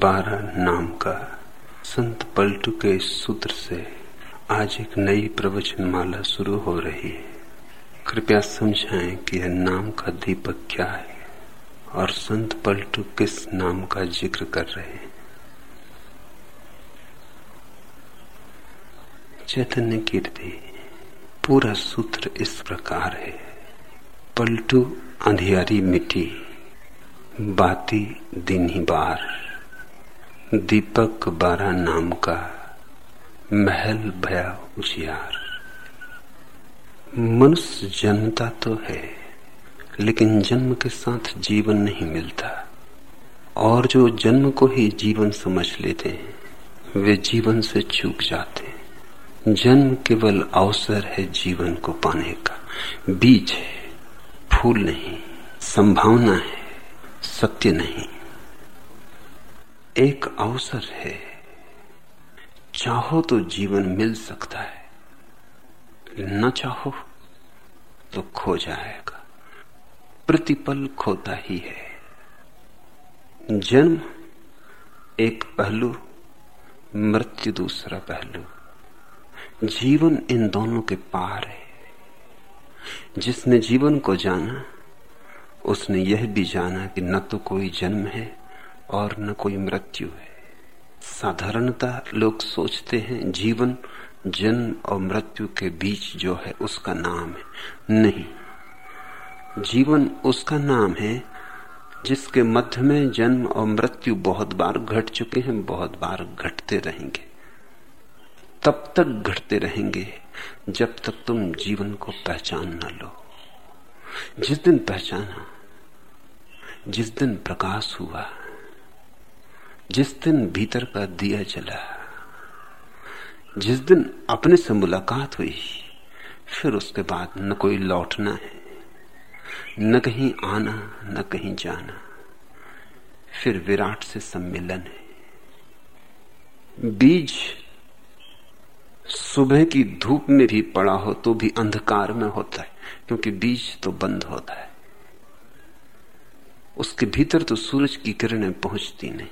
बारह नाम का संत पलटू के सूत्र से आज एक नई प्रवचन माला शुरू हो रही है। कृपया समझाएँ कि यह नाम का दीपक क्या है और संत पलटू किस नाम का ज़िक्र कर रहे हैं। चैतन्य कीर्ति, पूरा सूत्र इस प्रकार है। पलटू अंधियारी मिट्टी बाती दिन ही बार। दीपक बारा नाम का महल भया उजियार। मनुष्य जन्मता तो है, लेकिन जन्म के साथ जीवन नहीं मिलता। और जो जन्म को ही जीवन समझ लेते हैं, वे जीवन से चूक जाते हैं। जन्म केवल अवसर है जीवन को पाने का। बीज है, फूल नहीं, संभावना है, सत्य नहीं। एक अवसर है। चाहो तो जीवन मिल सकता है, न चाहो तो खो जाएगा। प्रतिपल खोता ही है। जन्म एक पहलू, मृत्यु दूसरा पहलू। जीवन इन दोनों के पार है। जिसने जीवन को जाना, उसने यह भी जाना कि न तो कोई जन्म है और न कोई मृत्यु है। साधारणता लोग सोचते हैं जीवन, जन्म और मृत्यु के बीच जो है उसका नाम है। नहीं। जीवन उसका नाम है जिसके मध्य में जन्म और मृत्यु बहुत बार घट चुके हैं, बहुत बार घटते रहेंगे। तब तक घटते रहेंगे जब तक तुम जीवन को पहचान न लो। जिस दिन पहचाना, जिस दिन प्रकाश हुआ जिस दिन भीतर का दिया जला, जिस दिन अपने से मुलाकात हुई, फिर उसके बाद न कोई लौटना है, न कहीं आना, न कहीं जाना, फिर विराट से सम्मेलन है। बीज सुबह की धूप में भी पड़ा हो तो भी अंधकार में होता है, क्योंकि बीज तो बंद होता है। उसके भीतर तो सूरज की किरणें पहुँचती नहीं।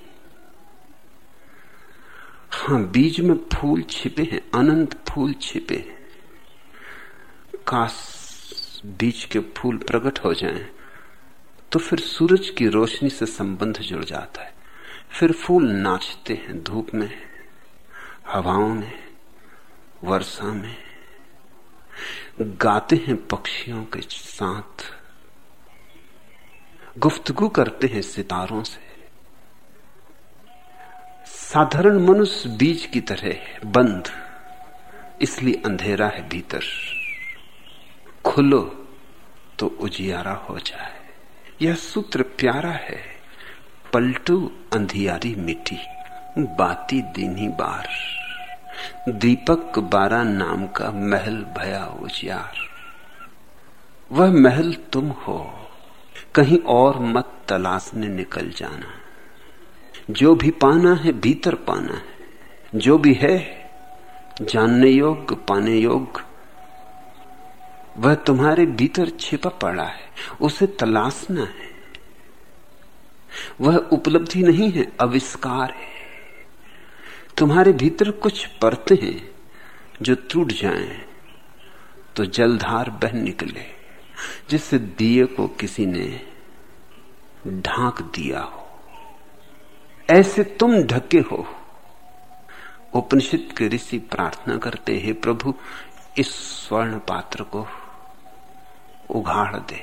हाँ बीज में फूल छिपे हैं, अनंत फूल छिपे हैं। काश बीज के फूल प्रकट हो जाएँ तो फिर सूरज की रोशनी से संबंध जुड़ जाता है। फिर फूल नाचते हैं, धूप में, हवाओं में, वर्षा में। गाते हैं पक्षियों के साथ। गुफ्तगु करते हैं सितारों से। साधारण मनुष्य बीज की तरह है, बंद, इसलिए अंधेरा है भीतर। खुलो तो उजियारा हो जाए। यह सूत्र प्यारा है, पलटू अंधियारी मिट्टी बाती दीनी बार। दीपक बारा नाम का महल भया उजियार। वह महल तुम हो, कहीं और मत तलाशने निकल जाना। जो भी पाना है, भीतर पाना है। जो भी है, जानने योग्य, पाने योग्य, वह तुम्हारे भीतर छिपा पड़ा है, उसे तलाशना है। वह उपलब्धि नहीं है अविष्कार है। तुम्हारे भीतर कुछ परते हैं, जो टूट जाएँ तो जलधार बह निकले, जिससे दिए को किसी ने ढांक दिया हो। ऐसे तुम ढके हो। उपनिषद के ऋषि प्रार्थना करते हैं, प्रभु, इस स्वर्ण पात्र को उघाड़ दे।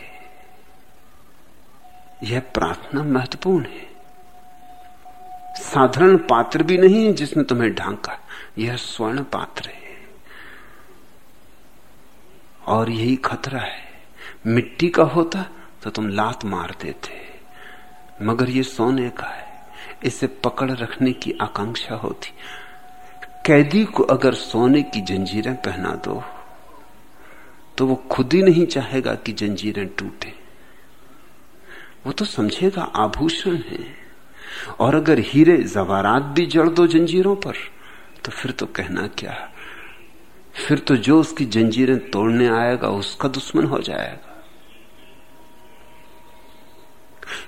यह प्रार्थना महत्वपूर्ण है। साधारण पात्र भी नहीं है जिसने तुम्हें ढांका। यह स्वर्ण पात्र है। और यही खतरा है। मिट्टी का होता तो तुम लात मार देते, मगर ये सोने का है। इसे पकड़ रखने की आकांक्षा होती। कैदी को अगर सोने की जंजीरें पहना दो तो वो खुद ही नहीं चाहेगा कि जंजीरें टूटे। वो तो समझेगा आभूषण है। और अगर हीरे जवारात भी जड़ दो जंजीरों पर तो फिर तो कहना क्या? फिर तो जो उसकी जंजीरें तोड़ने आएगा, उसका दुश्मन हो जाएगा।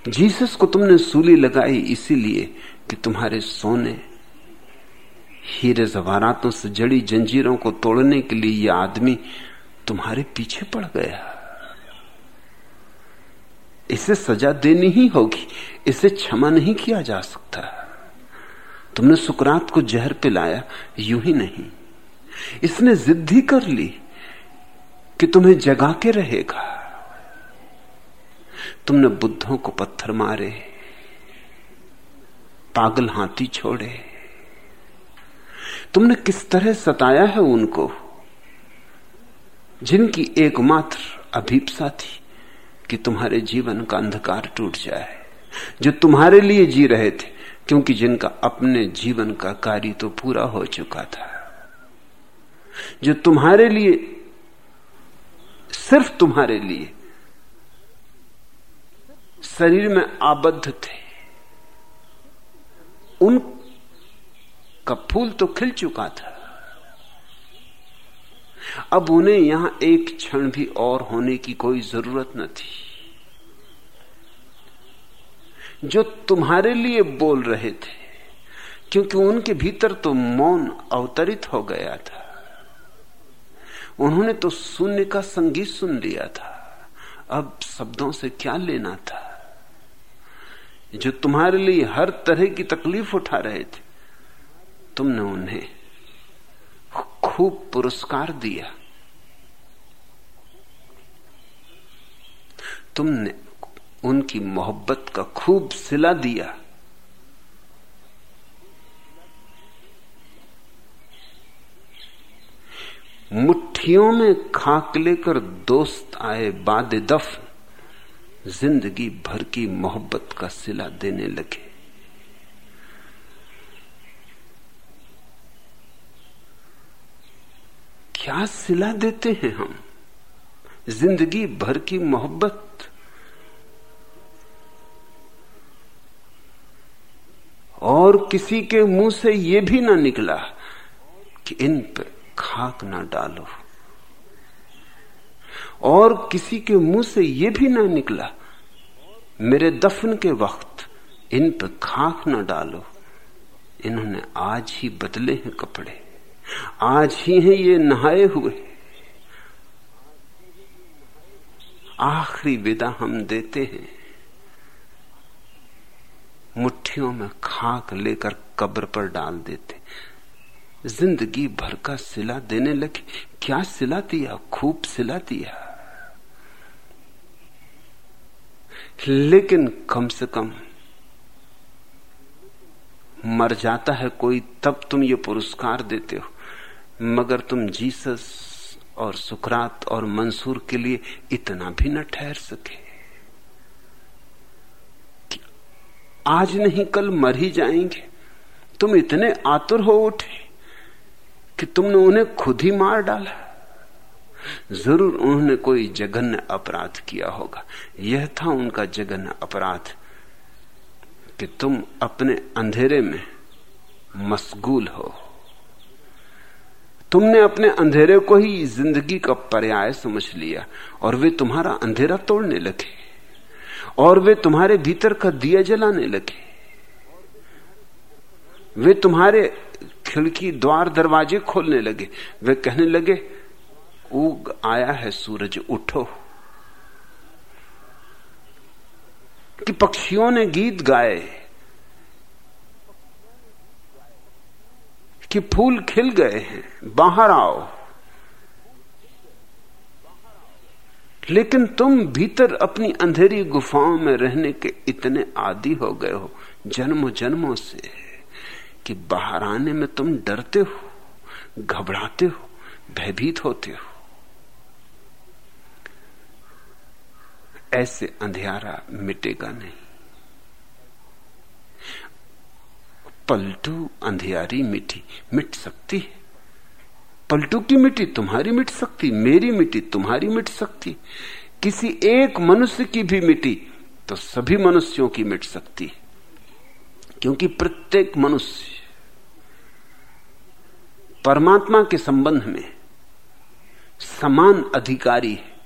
जीसस को तुमने सूली लगाई इसीलिए कि तुम्हारे सोने, हीरे जवारातों से जड़ी जंजीरों को तोड़ने के लिए यह आदमी तुम्हारे पीछे पड़ गया। इसे सजा देनी ही होगी, इसे क्षमा नहीं किया जा सकता। तुमने सुकरात को जहर पिलाया, यूँ ही नहीं। इसने जिद्दी कर ली कि तुम्हें जगा के रहेगा। तुमने बुद्धों को पत्थर मारे, पागल हाथी छोड़े। तुमने किस तरह सताया है उनको, जिनकी एकमात्र अभीपसा थी कि तुम्हारे जीवन का अंधकार टूट जाए, जो तुम्हारे लिए जी रहे थे, क्योंकि जिनका अपने जीवन का कार्य तो पूरा हो चुका था। जो तुम्हारे लिए, सिर्फ़ तुम्हारे लिए शरीर में आबद्ध थे। उन का फूल तो खिल चुका था। अब उन्हें यहाँ एक क्षण भी और होने की कोई ज़रूरत न थी। जो तुम्हारे लिए बोल रहे थे, क्योंकि उनके भीतर तो मौन अवतरित हो गया था। उन्होंने तो शून्य का संगीत सुन लिया था। अब शब्दों से क्या लेना था? जो तुम्हारे लिए हर तरह की तकलीफ़ उठा रहे थे, तुमने उन्हें खूब पुरस्कार दिया। तुमने उनकी मोहब्बत का खूब सिला दिया। मुट्ठियों में खाक लेकर दोस्त आए बाद दफ ज़िंदगी भर की मोहब्बत का सिला देने लगे। क्या सिला देते हैं हम? ज़िंदगी भर की मोहब्बत। और किसी के मुँह से यह भी ना निकला कि इन पर खाक ना डालो। और किसी के मुँह से यह भी ना निकला, मेरे दफन के वक्त इन पर खाक ना डालो। इन्होंने आज ही बदले हैं कपड़े, आज ही हैं ये नहाए हुए। आखिरी विदा हम देते हैं। मुट्ठियों में खाक लेकर कब्र पर डाल देते। ज़िंदगी भर का सिला देने लगे। क्या सिला दिया? खूब सिला दिया। लेकिन कम से कम मर जाता है कोई, तब तुम ये पुरस्कार देते हो। मगर तुम जीसस और सुकरात और मंसूर के लिए इतना भी न ठहर सके कि आज नहीं, कल मर ही जाएँगे। तुम इतने आतुर हो उठे कि तुमने उन्हें खुद ही मार डाला। ज़रूर उन्होंने कोई जघन्य अपराध किया होगा। यह था उनका जघन्य अपराध कि तुम अपने अंधेरे में मशगूल हो। तुमने अपने अंधेरे को ही ज़िंदगी का पर्याय समझ लिया और वे तुम्हारा अंधेरा तोड़ने लगे और वे तुम्हारे भीतर का दिया जलाने लगे। वे तुम्हारे खिड़की द्वार दरवाजे खोलने लगे। वे कहने लगे उग आया है, सूरज, उठो। कि पक्षियों ने गीत गाए, कि फूल खिल गए हैं, बाहर आओ। लेकिन तुम भीतर अपनी अंधेरी गुफाओं में रहने के इतने आदि हो गए हो जन्मों जन्मों से, कि बाहर आने में तुम डरते हो, घबराते हो, भयभीत होते हो। ऐसे अंधियारा मिटेगा नहीं। पलटू अंधियारी मिट्टी मिट सकती है। पलटू की मिट्टी तुम्हारी मिट सकती, मेरी मिट्टी तुम्हारी मिट सकती। किसी एक मनुष्य की भी मिट्टी तो सभी मनुष्यों की मिट सकती है। क्योंकि प्रत्येक मनुष्य परमात्मा के संबंध में समान अधिकारी है।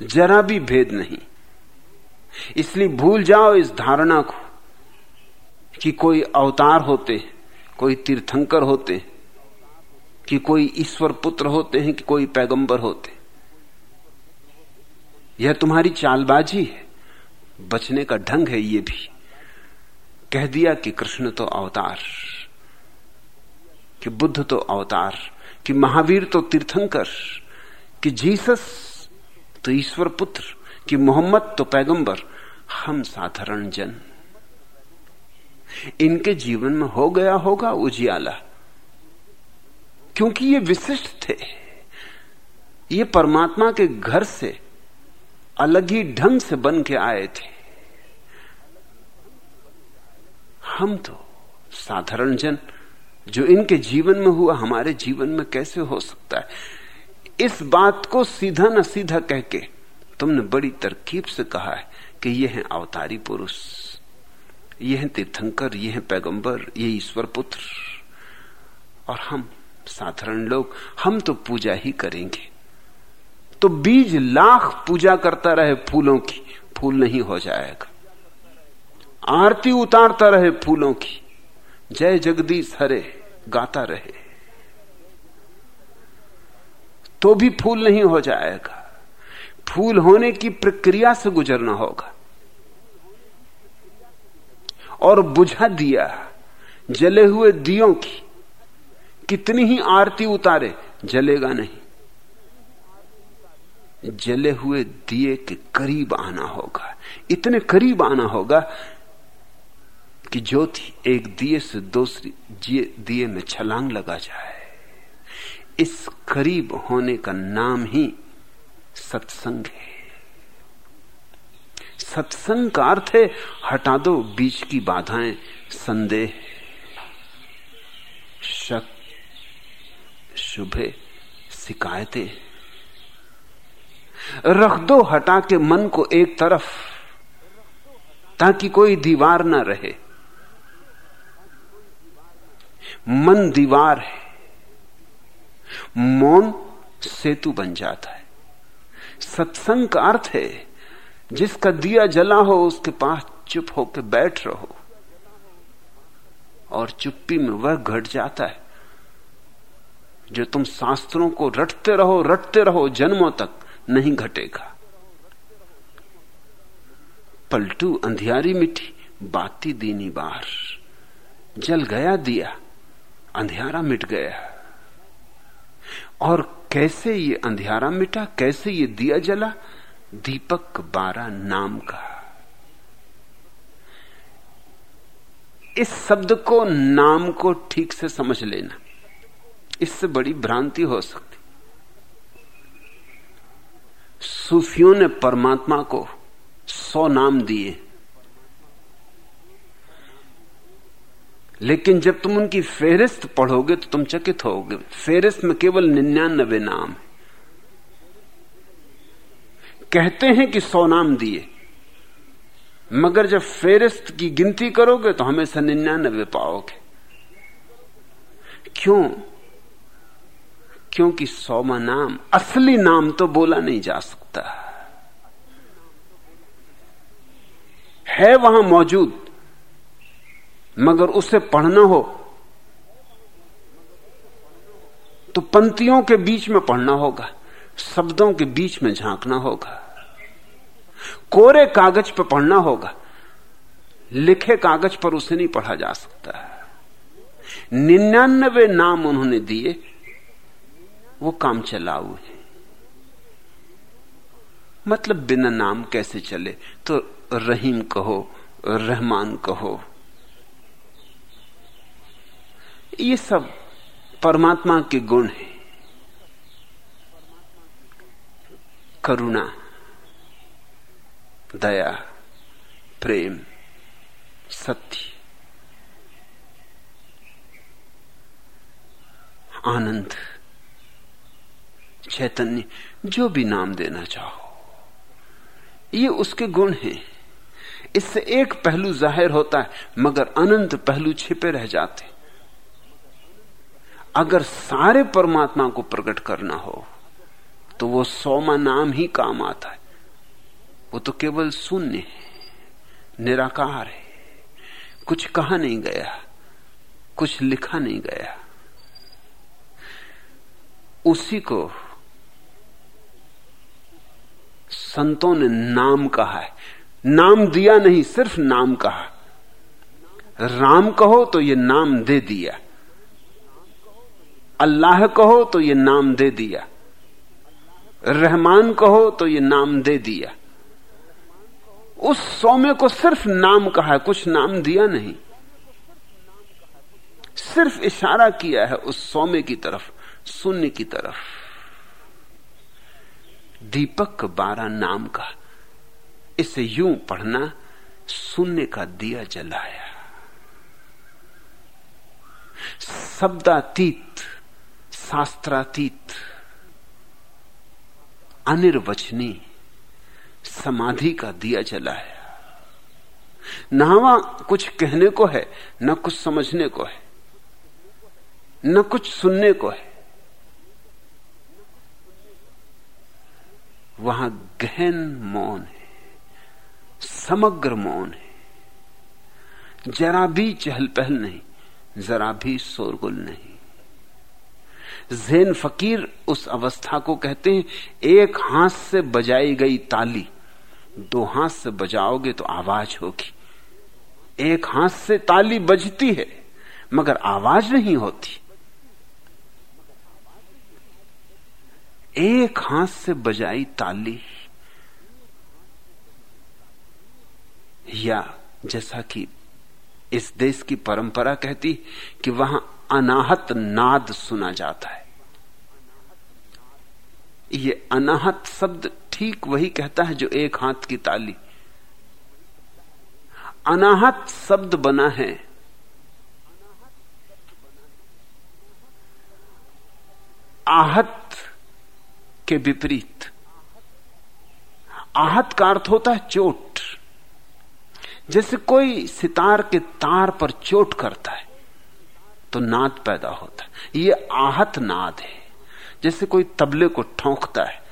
जरा भी भेद नहीं। इसलिए भूल जाओ इस धारणा को कि कोई अवतार होते कोई तीर्थंकर होते कि कोई ईश्वर पुत्र होते हैं, कि कोई पैगंबर होते यह तुम्हारी चालबाजी है। बचने का ढंग है ये भी। कह दिया कि कृष्ण तो अवतार, कि बुद्ध तो अवतार, कि महावीर तो तीर्थंकर, कि जीसस तो ईश्वर पुत्र कि मोहम्मद तो पैगंबर, हम साधारण जन। इनके जीवन में हो गया होगा उजियाला। क्योंकि ये विशिष्ट थे। ये परमात्मा के घर से अलग ही ढंग से बन के आए थे। हम तो साधारण जन, जो इनके जीवन में हुआ, हमारे जीवन में कैसे हो सकता है? इस बात को सीधा न सीधा कह के तुमने बड़ी तरकीब से कहा है कि यह है अवतारी पुरुष ये है तीर्थंकर, यह है पैगंबर ये ईश्वर पुत्र। और हम साधारण लोग, हम तो पूजा ही करेंगे। तो बीज लाख पूजा करता रहे फूलों की, फूल नहीं हो जाएगा। आरती उतारता रहे फूलों की। जय जगदीश हरे, गाता रहे। तो भी फूल नहीं हो जाएगा। फूल होने की प्रक्रिया से गुजरना होगा। और बुझा दिया, जले हुए दियों की, कितनी ही आरती उतारे, जलेगा नहीं। जले हुए दिए के करीब आना होगा। इतने करीब आना होगा कि ज्योति एक दिए से दूसरी दिए में छलांग लगा जाए। इस करीब होने का नाम ही सत्संग है। सत्संग का अर्थ है, हटा दो बीच की बाधाएँ, संदेह, शक, शुभे, शिकायतें। रख दो हटा के मन को एक तरफ़, ताकि कोई दीवार ना रहे। मन दीवार है। मौन सेतु बन जाता है। सत्संग का अर्थ है, जिसका दिया जला हो, उसके पास चुप होकर बैठ रहो। और चुप्पी में वह घट जाता है, जो तुम शास्त्रों को रटते रहो रटते रहो, जन्मों तक नहीं घटेगा। पलटू अंधियारी मिठी, बाती दीनी बार। जल गया दिया, अंधियारा मिट गया। और कैसे ये अंधियारा मिटा? कैसे ये दिया जला? दीपक बारा नाम का। इस शब्द को नाम को ठीक से समझ लेना। इससे बड़ी भ्रांति हो सकती। सूफियों ने परमात्मा को सौ नाम दिए। लेकिन जब तुम उनकी फेरिस्त पढ़ोगे तो तुम चकित होगे। फेरिस्त में केवल निन्यानबे नाम है। कहते हैं कि सौ नाम दिए। मगर जब फेरिस्त की गिनती करोगे तो हमेशा निन्यानबे पाओगे। क्यों? क्योंकि सौमा नाम, असली नाम तो बोला नहीं जा सकता। है वहाँ मौजूद। मगर उसे पढ़ना हो तो पंक्तियों के बीच में पढ़ना होगा, शब्दों के बीच में झांकना होगा, कोरे कागज़ पर पढ़ना होगा, लिखे कागज़ पर उसे नहीं पढ़ा जा सकता। निन्यानवे नाम उन्होंने दिए, वो काम चलाऊ है। मतलब बिना नाम कैसे चले? तो रहीम कहो, रहमान कहो ये सब परमात्मा के गुण हैं। करुणा, दया, प्रेम, सत्य, आनंद, चैतन्य, जो भी नाम देना चाहो। ये उसके गुण हैं। इससे एक पहलू ज़ाहिर होता है, मगर अनंत पहलू छिपे रह जाते अगर सारे परमात्मा को प्रकट करना हो तो वो सौमा नाम ही काम आता है। वो तो केवल शून्य है, निराकार है। कुछ कहा नहीं गया, कुछ लिखा नहीं गया। उसी को संतों ने नाम कहा है। नाम दिया नहीं, सिर्फ़ नाम कहा। राम कहो तो ये नाम दे दिया। अल्लाह कहो तो ये नाम दे दिया। रहमान कहो तो ये नाम दे दिया। उस सौम्य को सिर्फ़ नाम कहा है, कुछ नाम दिया नहीं। सिर्फ़ इशारा किया है उस सौम्य की तरफ़, शून्य की तरफ़। दीपक बारह नाम का, इसे यूँ पढ़ना शून्य का दिया जलाया। शब्दातीत शास्त्रातीत अनिर्वचनी समाधि का दिया जलाया नहवा कुछ कहने को है, न कुछ समझने को है, न कुछ सुनने को है। वहाँ गहन मौन है, समग्र मौन है। जरा भी चहल पहल नहीं, जरा भी शोरगुल नहीं। जैन फकीर उस अवस्था को कहते हैं, एक हाथ से बजाई गई ताली, दो हाथ से बजाओगे तो आवाज़ होगी। एक हाथ से ताली बजती है, मगर आवाज़ नहीं होती। एक हाथ से बजाई ताली, या जैसा कि इस देश की परंपरा कहती कि वहाँ अनाहत नाद सुना जाता है। ये अनाहत शब्द ठीक वही कहता है जो एक हाथ की ताली। अनाहत शब्द बना है। आहत के विपरीत। आहत का अर्थ होता है चोट। जैसे कोई सितार के तार पर चोट करता है। तो नाद पैदा होता है। ये आहत नाद है। जैसे कोई तबले को ठोंकता है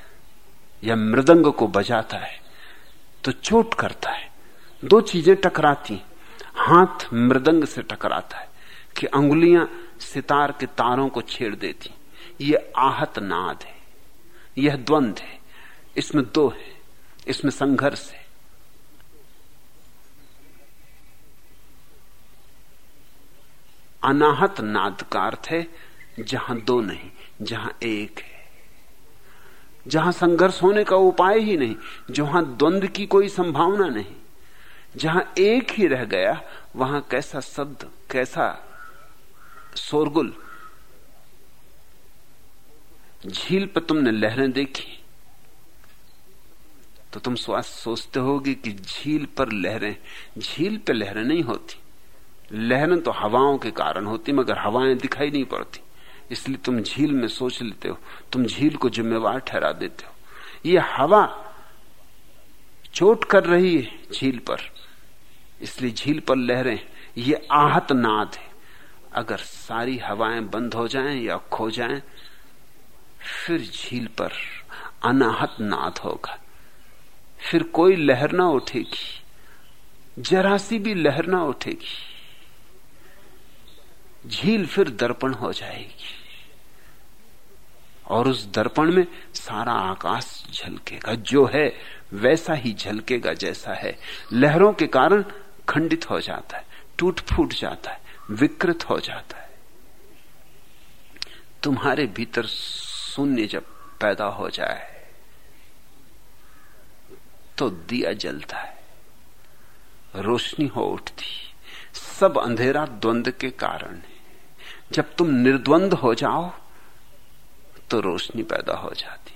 या मृदंग को बजाता है तो चोट करता है। दो चीज़ें टकराती हाथ मृदंग से टकराता है कि अंगुलियाँ सितार के तारों को छेड़ देती ये आहत नाद है। यह द्वंद है। इसमें दो है। इसमें संघर्ष है। अनाहत नाद का अर्थ है जहाँ दो नहीं, जहाँ एक है। जहाँ संघर्ष होने का उपाय ही नहीं, जहाँ द्वंद की कोई संभावना नहीं, जहाँ एक ही रह गया, वहाँ कैसा शब्द कैसा शोरगुल। झील पर तुमने लहरें देखी तो तुम सोचते होगे कि झील पर लहरें, झील पर लहरें नहीं होती। लहरें तो हवाओं के कारण होती, मगर हवाएँ दिखाई नहीं पड़ती। इसलिए तुम झील में सोच लेते हो, तुम झील को जिम्मेवार ठहरा देते हो। ये हवा चोट कर रही है झील पर। इसलिए झील पर लहरें, ये आहत नाद है। अगर सारी हवाएँ बंद हो जाएँ या खो जाएँ, फिर झील पर अनाहत नाद होगा। फिर कोई लहर ना उठेगी जरा सी भी लहर ना उठेगी। झील फिर दर्पण हो जाएगी। और उस दर्पण में सारा आकाश झलकेगा। जो है, वैसा ही झलकेगा जैसा है। लहरों के कारण खंडित हो जाता है टूट फूट जाता है, विकृत हो जाता है। तुम्हारे भीतर शून्य जब पैदा हो जाए तो दिया जलता है, रोशनी हो उठती। सब अंधेरा द्वंद के कारण है। जब तुम निर्द्वंद हो जाओ तो रोशनी पैदा हो जाती।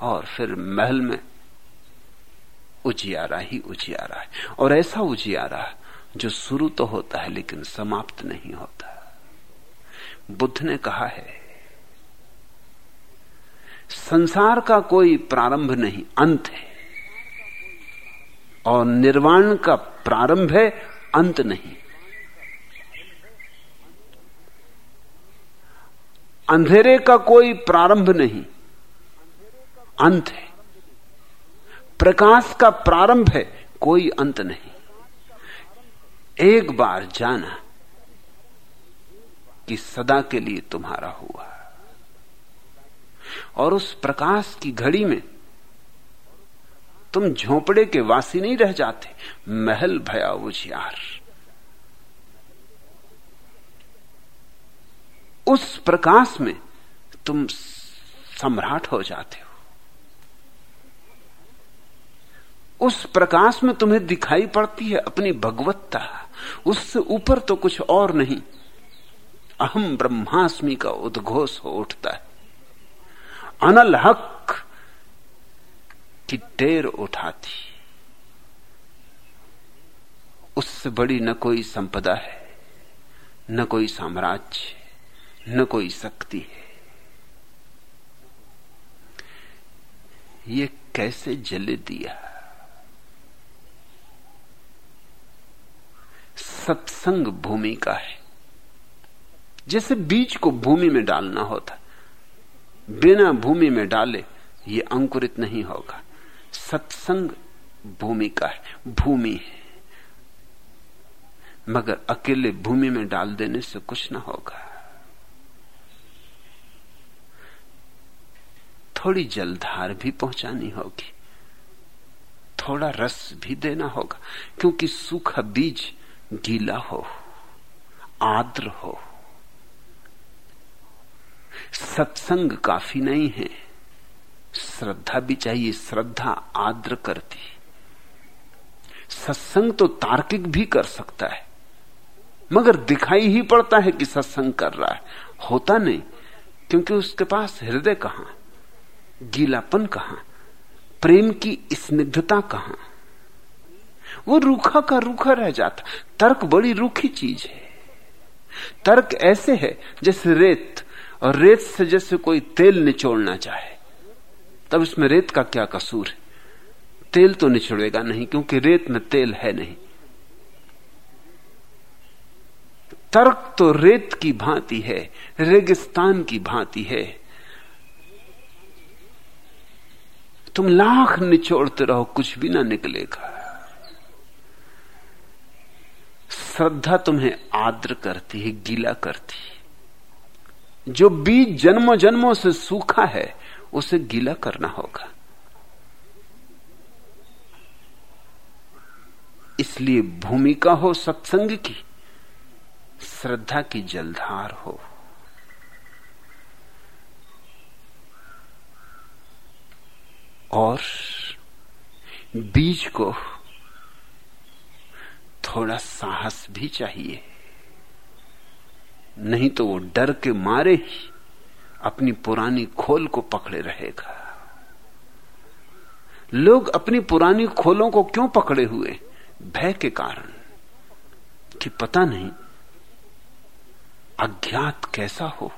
और फिर महल में उजियारा ही उजियारा है। और ऐसा उजियारा जो शुरू तो होता है, लेकिन समाप्त नहीं होता। बुद्ध ने कहा है, संसार का कोई प्रारंभ नहीं, अंत है। और निर्वाण का प्रारंभ है, अंत नहीं। अंधेरे का कोई प्रारंभ नहीं। अंत है। प्रकाश का प्रारंभ है, कोई अंत नहीं। एक बार जाना कि सदा के लिए तुम्हारा हुआ। और उस प्रकाश की घड़ी में तुम झोपड़े के वासी नहीं रह जाते, महल भया उजियार। उस प्रकाश में तुम सम्राट हो जाते हो। उस प्रकाश में तुम्हें दिखाई पड़ती है अपनी भगवत्ता। उससे ऊपर तो कुछ और नहीं। अहम ब्रह्मास्मि का उद्घोष हो उठता है। अनल हक की टेर उठाती उससे बड़ी न कोई संपदा है, न कोई साम्राज्य। न कोई शक्ति है। ये कैसे जले दिया? सत्संग भूमि का है। जैसे बीज को भूमि में डालना होता, बिना भूमि में डाले ये अंकुरित नहीं होगा। सत्संग भूमि का है, भूमि है। मगर अकेले भूमि में डाल देने से कुछ ना होगा। थोड़ी जलधार भी पहुंचानी होगी। थोड़ा रस भी देना होगा, क्योंकि सूखा बीज गीला हो आद्र हो। सत्संग काफ़ी नहीं है, श्रद्धा भी चाहिए, श्रद्धा आद्र करती। सत्संग तो तार्किक भी कर सकता है, मगर दिखाई ही पड़ता है कि सत्संग कर रहा है। होता नहीं, क्योंकि उसके पास हृदय कहाँ गीलापन कहा? प्रेम की स्निग्धता कहा? वो रूखा का रूखा रह जाता। तर्क बड़ी रूखी चीज़ है। तर्क ऐसे है जैसे रेत, और रेत से जैसे कोई तेल निचोड़ना चाहे। तब इसमें रेत का क्या कसूर है? तेल तो निचोड़ेगा नहीं, क्योंकि रेत में तेल है नहीं। तर्क तो रेत की भांति है, रेगिस्तान की भांति है। तुम लाख निचोड़ते रहो, कुछ भी ना निकलेगा श्रद्धा तुम्हें आद्र करती है, गीला करती है। जो बीज जन्मों जन्मों से सूखा है, उसे गीला करना होगा। इसलिए भूमिका हो, सत्संग की, श्रद्धा की जलधार हो। और बीज को थोड़ा साहस भी चाहिए। नहीं तो वो डर के मारे ही अपनी पुरानी खोल को पकड़े रहेगा। लोग अपनी पुरानी खोलों को क्यों पकड़े हुए? भय के कारण कि पता नहीं, अज्ञात कैसा हो?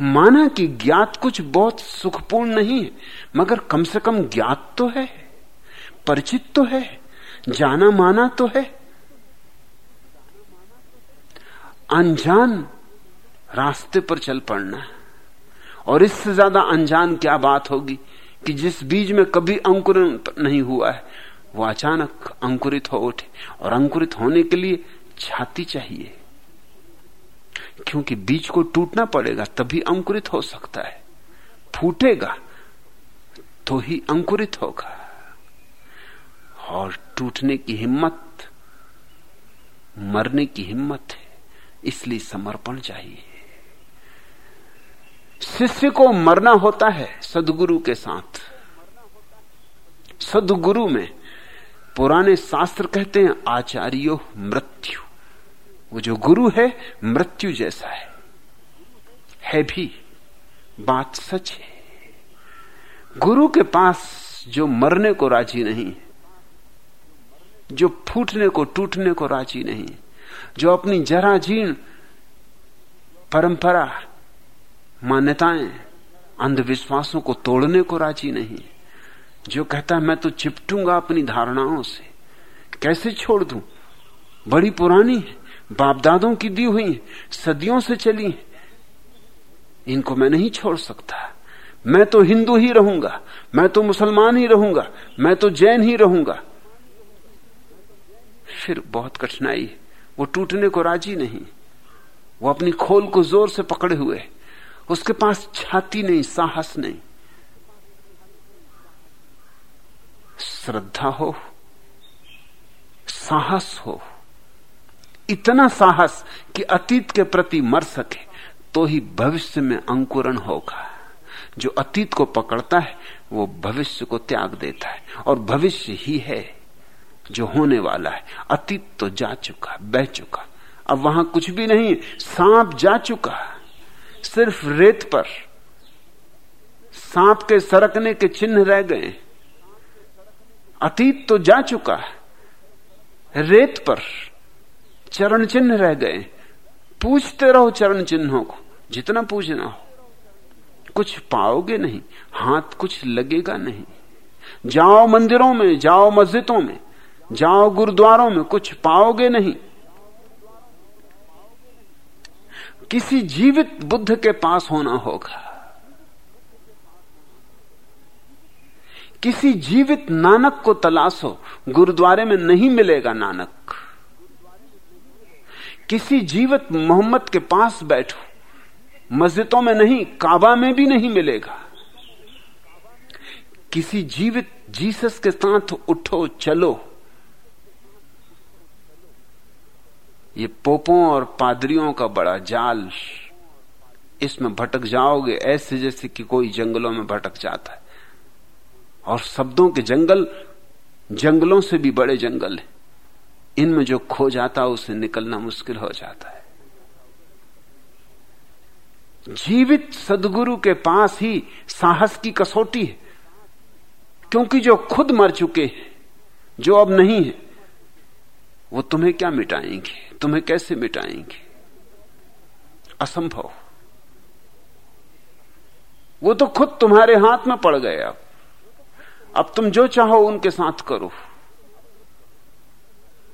माना कि ज्ञात कुछ बहुत सुखपूर्ण नहीं है, मगर कम से कम ज्ञात तो है, परिचित तो है, जाना माना तो है। अनजान रास्ते पर चल पड़ना और इससे ज़्यादा अनजान क्या बात होगी कि जिस बीज में कभी अंकुरन नहीं हुआ है, वो अचानक अंकुरित हो उठे। और अंकुरित होने के लिए छाती चाहिए। क्योंकि बीज को टूटना पड़ेगा, तभी अंकुरित हो सकता है। फूटेगा तो ही अंकुरित होगा। और टूटने की हिम्मत, मरने की हिम्मत है, इसलिए समर्पण चाहिए। शिष्य को मरना होता है सदगुरु के साथ। सदगुरु में पुराने शास्त्र कहते हैं, आचार्यो मृत्यु। वो जो गुरु है, मृत्यु जैसा है। है भी, बात सच है। गुरु के पास जो मरने को राज़ी नहीं जो फूटने को टूटने को राज़ी नहीं जो अपनी जराजीर्ण परंपरा, मान्यताएँ, अंधविश्वासों को तोड़ने को राज़ी नहीं जो कहता है, मैं तो चिपटूँगा अपनी धारणाओं से। कैसे छोड़ दूँ? बड़ी पुरानी है। बाप दादों की दी हुई सदियों से चली। इनको मैं नहीं छोड़ सकता। मैं तो हिंदू ही रहूँगा, मैं तो मुसलमान ही रहूँगा, मैं तो जैन ही रहूँगा। फिर बहुत कठिनाई, वो टूटने को राज़ी नहीं। वो अपनी खोल को ज़ोर से पकड़े हुए, उसके पास छाती नहीं, साहस नहीं। श्रद्धा हो, साहस हो इतना साहस कि अतीत के प्रति मर सके तो ही भविष्य में अंकुरण होगा। जो अतीत को पकड़ता है, वो भविष्य को त्याग देता है। और भविष्य ही है जो होने वाला है। अतीत तो जा चुका, बह चुका। अब वहाँ कुछ भी नहीं, सांप जा चुका। सिर्फ़ रेत पर सांप के सरकने के चिन्ह रह गए। अतीत तो जा चुका। है रेत पर चरण चिन्ह रह गए। पूछते रहो चरण चिन्हों को। जितना पूछना हो। कुछ पाओगे नहीं। हाथ कुछ लगेगा नहीं। जाओ मंदिरों में, जाओ मस्जिदों में, जाओ गुरुद्वारों में कुछ पाओगे नहीं। किसी जीवित बुद्ध के पास होना होगा। किसी जीवित नानक को तलाशो। गुरुद्वारे में नहीं मिलेगा नानक। किसी जीवित मोहम्मद के पास बैठो, मस्जिदों में नहीं, काबा में भी नहीं मिलेगा। किसी जीवित जीसस के साथ उठो, चलो। ये पोपों और पादरियों का बड़ा जाल, इसमें भटक जाओगे, ऐसे जैसे कि कोई जंगलों में भटक जाता है। और शब्दों के जंगल, जंगलों से भी बड़े जंगल हैं। इनमें जो खो जाता है उसे निकलना मुश्किल हो जाता है। जीवित सदगुरु के पास ही साहस की कसौटी है, क्योंकि जो खुद मर चुके हैं, जो अब नहीं है, वो तुम्हें क्या मिटाएँगे? तुम्हें कैसे मिटाएँगे? असंभव। वो तो खुद तुम्हारे हाथ में पड़ गए अब। अब तुम जो चाहो उनके साथ करो।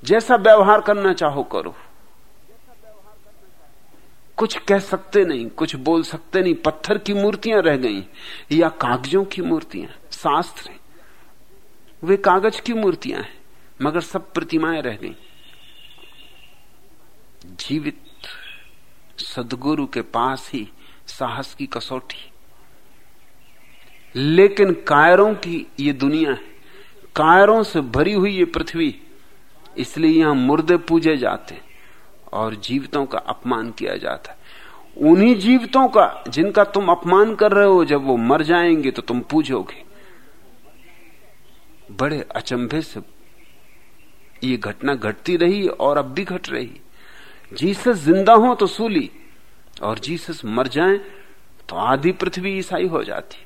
जैसा व्यवहार करना चाहो करो। कुछ कह सकते नहीं, कुछ बोल सकते नहीं, पत्थर की मूर्तियाँ रह गई या कागजों की मूर्तियाँ, शास्त्र वे कागज़ की मूर्तियाँ हैं, मगर सब प्रतिमाएँ रह गई। जीवित सदगुरु के पास ही साहस की कसौटी। लेकिन कायरों की ये दुनिया है, कायरों से भरी हुई ये पृथ्वी इसलिए यहाँ मुर्दे पूजे जाते और जीवितों का अपमान किया जाता है। उन्हीं जीवितों का जिनका तुम अपमान कर रहे हो, जब वो मर जाएँगे तो तुम पूजोगे। बड़े अचंभे से ये घटना घटती रही और अब भी घट रही। जीसस ज़िंदा हो तो सूली और जीसस मर जाए तो आधी पृथ्वी ईसाई हो जाती।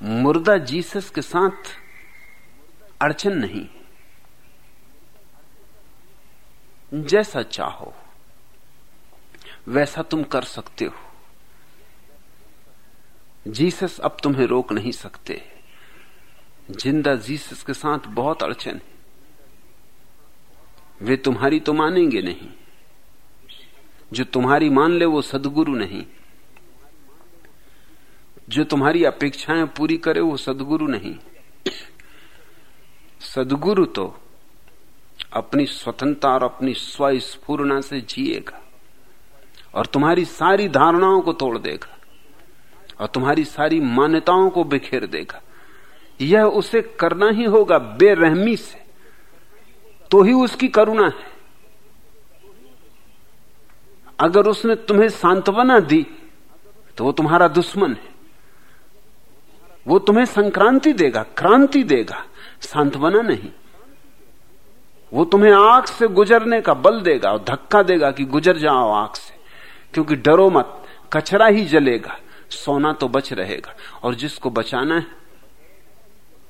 मुर्दा जीसस के साथ अड़चन नहीं। जैसा चाहो, वैसा तुम कर सकते हो। जीसस अब तुम्हें रोक नहीं सकते। ज़िंदा जीसस के साथ बहुत अड़चन है। वे तुम्हारी तो मानेंगे नहीं। जो तुम्हारी मान ले वो सदगुरु नहीं। जो तुम्हारी अपेक्षाएँ पूरी करे वो सदगुरु नहीं। सदगुरु तो अपनी स्वतंत्रता और अपनी स्वस्फूर्णा से जिएगा और तुम्हारी सारी धारणाओं को तोड़ देगा और तुम्हारी सारी मान्यताओं को बिखेर देगा। यह उसे करना ही होगा बेरहमी से। तो ही उसकी करुणा है। अगर उसने तुम्हें सांत्वना दी तो वो तुम्हारा दुश्मन है। वो तुम्हें संक्रांति देगा, क्रांति देगा। सांत्वना नहीं। वो तुम्हें आँख से गुजरने का बल देगा और धक्का देगा कि गुजर जाओ आँख से। क्योंकि डरो मत, कचरा ही जलेगा, सोना तो बच रहेगा। और जिसको बचाना है,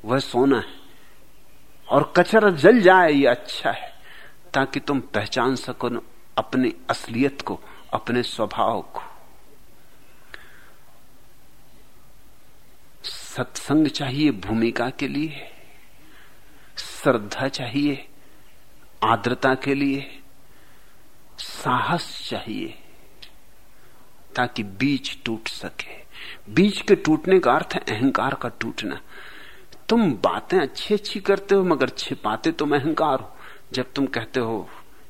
वह सोना है। और कचरा जल जाए, ये अच्छा है, ताकि तुम पहचान सको अपनी असलियत को, अपने स्वभाव को। सत्संग चाहिए भूमिका के लिए। श्रद्धा चाहिए आर्द्रता के लिए, साहस चाहिए, ताकि बीज टूट सके। बीज के टूटने का अर्थ है अहंकार का टूटना। तुम बातें अच्छी अच्छी करते हो, मगर छिपाते तुम अहंकार हो। जब तुम कहते हो,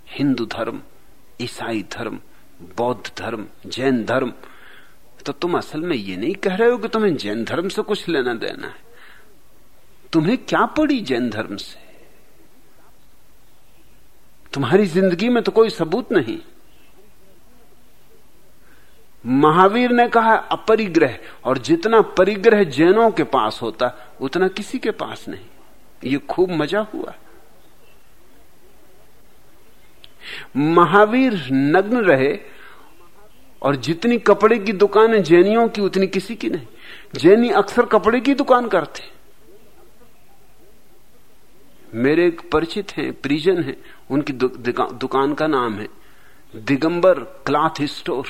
हिंदू धर्म, ईसाई धर्म, बौद्ध धर्म, जैन धर्म तो तुम असल में ये नहीं कह रहे हो कि तुम्हें जैन धर्म से कुछ लेना देना है। तुम्हें क्या पड़ी जैन धर्म से? तुम्हारी ज़िंदगी में तो कोई सबूत नहीं। महावीर ने कहा, अपरिग्रह, और जितना परिग्रह जैनों के पास होता, उतना किसी के पास नहीं। ये खूब मज़ा हुआ। महावीर नग्न रहे, और जितनी कपड़े की दुकानें जैनियों की, उतनी किसी की नहीं। जैनी अक्सर कपड़े की दुकान करते। मेरे एक परिचित हैं परिजन हैं उनकी दु, दुकान का नाम है दिगंबर क्लॉथ स्टोर।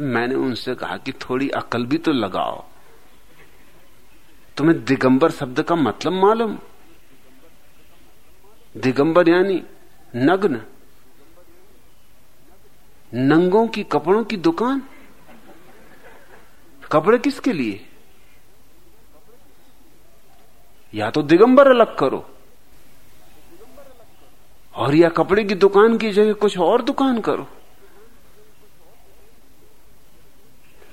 मैंने उनसे कहा कि थोड़ी अकल भी तो लगाओ। तुम्हें दिगंबर शब्द का मतलब मालूम? दिगंबर यानी नग्न। नंगों की कपड़ों की दुकान? कपड़े किसके लिए? या तो दिगंबर अलग करो। और या कपड़े की दुकान की जगह कुछ और दुकान करो।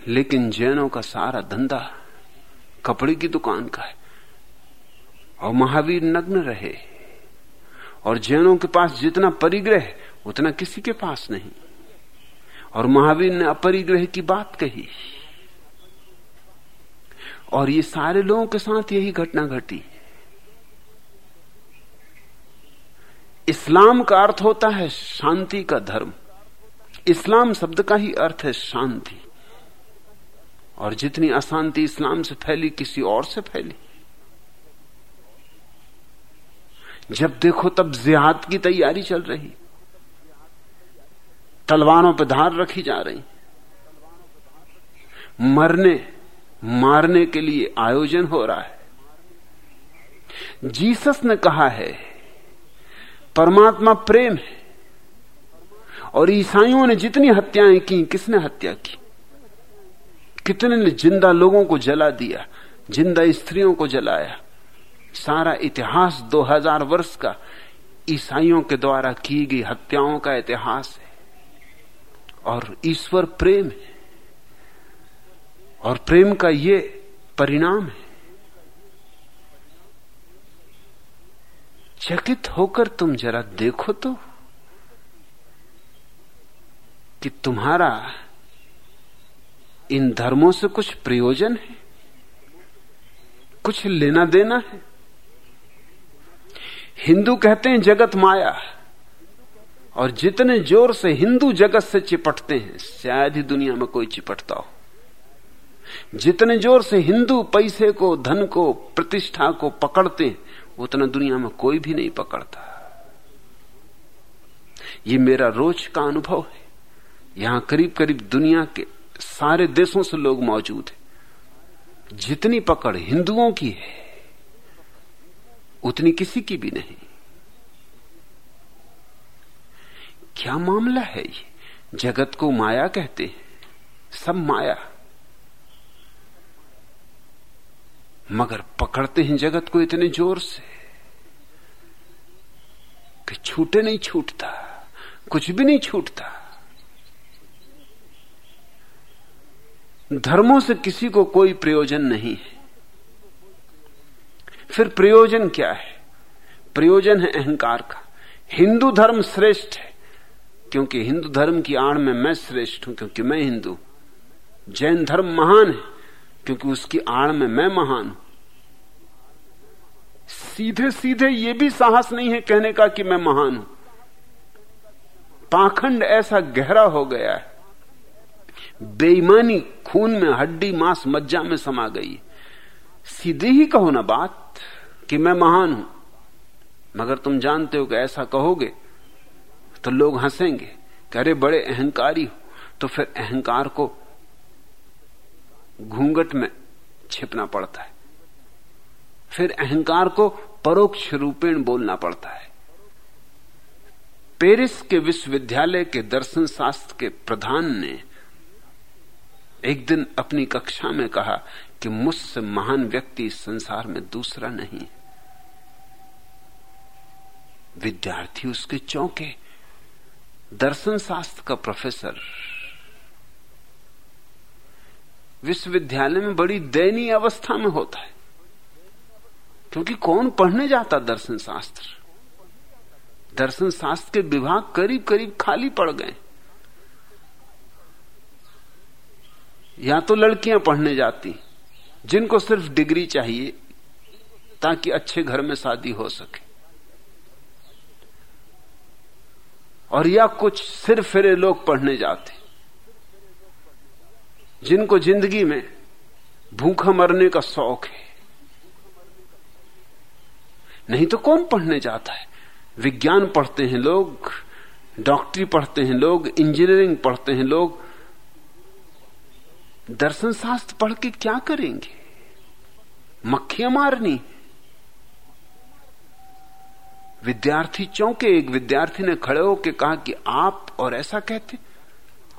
लेकिन जैनों का सारा धंधा कपड़े की दुकान का है। और महावीर नग्न रहे। और जैनों के पास जितना परिग्रह उतना किसी के पास नहीं। और महावीर ने अपरिग्रह की बात कही। और ये सारे लोगों के साथ यही घटना घटी। इस्लाम का अर्थ होता है शांति का धर्म। इस्लाम शब्द का ही अर्थ है शांति। और जितनी अशांति इस्लाम से फैली, किसी और से फैली। जब देखो तब जिहाद की तैयारी चल रही। तलवारों पर धार रखी जा रही। मरने मारने के लिए आयोजन हो रहा है। जीसस ने कहा है, परमात्मा प्रेम है, और ईसाइयों ने जितनी हत्याएँ की, किसने हत्या की? कितने ने ज़िंदा लोगों को जला दिया, ज़िंदा स्त्रियों को जलाया? सारा इतिहास 2000 वर्ष का ईसाइयों के द्वारा की गई हत्याओं का इतिहास है, और ईश्वर प्रेम है। और प्रेम का ये परिणाम है। चकित होकर तुम जरा देखो तो कि तुम्हारा इन धर्मों से कुछ प्रयोजन है, कुछ लेना देना है। हिंदू कहते हैं, जगत माया। और जितने ज़ोर से हिंदू जगत से चिपटते हैं, शायद ही दुनिया में कोई चिपटता हो। जितने ज़ोर से हिंदू पैसे को, धन को, प्रतिष्ठा को पकड़ते हैं, उतना दुनिया में कोई भी नहीं पकड़ता। ये मेरा रोज का अनुभव है। यहाँ करीब करीब दुनिया के सारे देशों से लोग मौजूद हैं। जितनी पकड़ हिंदुओं की है, उतनी किसी की भी नहीं। क्या मामला है ये? जगत को माया कहते हैं, सब माया। मगर पकड़ते हैं जगत को इतने ज़ोर से कि छूटे नहीं छूटता, कुछ भी नहीं छूटता। धर्मों से किसी को कोई प्रयोजन नहीं है। फिर प्रयोजन क्या है? प्रयोजन है अहंकार का। हिंदू धर्म श्रेष्ठ है, क्योंकि हिंदू धर्म की आड़ में मैं श्रेष्ठ हूँ, क्योंकि मैं हिंदू। जैन धर्म महान है, क्योंकि उसकी आड़ में मैं महान हूँ। सीधे सीधे ये भी साहस नहीं है कहने का कि मैं महान हूँ। पाखंड ऐसा गहरा हो गया है। बेईमानी खून में हड्डी मांस मज्जा में समा गई सीधे ही कहो ना बात कि मैं महान हूँ। मगर तुम जानते हो कि ऐसा कहोगे तो लोग हंसेंगे रहे बड़े अहंकारी हो। तो फिर अहंकार को घूंघट में छिपना पड़ता है। फिर अहंकार को परोक्ष रूपेण बोलना पड़ता है। पेरिस के विश्वविद्यालय के दर्शन शास्त्र के प्रधान ने एक दिन अपनी कक्षा में कहा कि मुझसे महान व्यक्ति संसार में दूसरा नहीं विद्यार्थी उसके चौंके। दर्शन शास्त्र का प्रोफेसर। विश्वविद्यालय में बड़ी दयनीय अवस्था में होता है। क्योंकि कौन पढ़ने जाता दर्शन शास्त्र? दर्शन शास्त्र के विभाग करीब करीब खाली पड़ गए। या तो लड़कियाँ पढ़ने जाती, जिनको सिर्फ़ डिग्री चाहिए, ताकि अच्छे घर में शादी हो सके। और या कुछ सिर फिरे लोग पढ़ने जाते, जिनको ज़िंदगी में भूखा मरने का शौक है। नहीं तो कौन पढ़ने जाता है? विज्ञान पढ़ते हैं लोग, डॉक्टरी पढ़ते हैं लोग, इंजीनियरिंग पढ़ते हैं लोग। दर्शन शास्त्र पढ़ के क्या करेंगे? मक्खियाँ मारनी। विद्यार्थी चौंके, एक विद्यार्थी ने खड़े होकर कहा कि आप और ऐसा कहते?